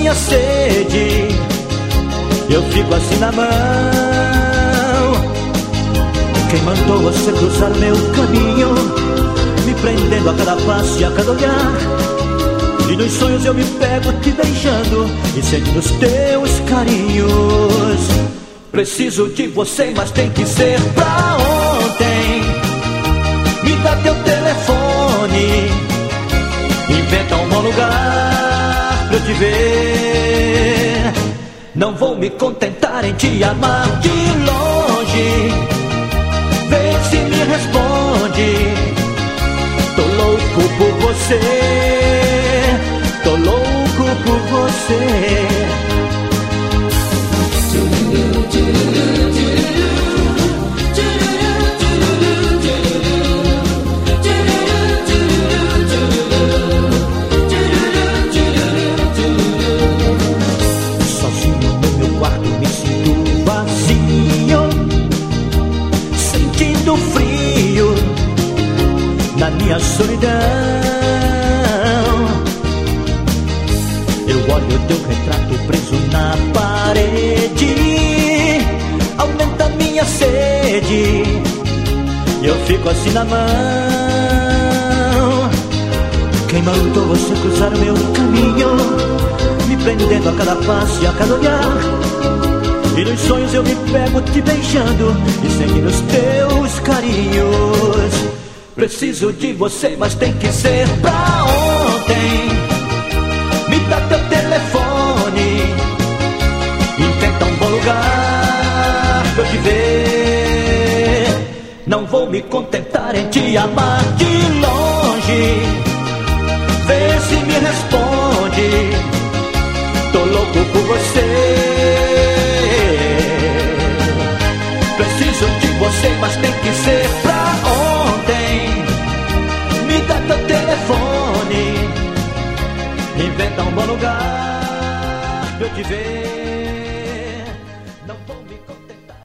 minha sede. Eu fico assim na mão. Quem mandou você cruzar meu caminho? Me prendendo a cada passo e a cada olhar. E nos sonhos eu me pego te beijando e sentindo os teus carinhos. Preciso de você, mas tem que ser pra ontem. Me dá teu telefone. Inventa um bom lugar te ver. Não vou me contentar em te amar de longe. Vê se me responde. Tô louco por você. Tô louco por você. Minha solidão. Eu olho teu retrato preso na parede, aumenta minha sede, eu fico assim na mão. Quem mandou você cruzar meu caminho? Me prendendo a cada passo e a cada olhar. E nos sonhos eu me pego te beijando e sentindo os teus carinhos. Preciso de você, mas tem que ser pra ontem. Me dá teu telefone. Inventa um bom lugar pra eu te ver. Não vou me contentar em te amar de longe. Vê se me responde. eu te vejo.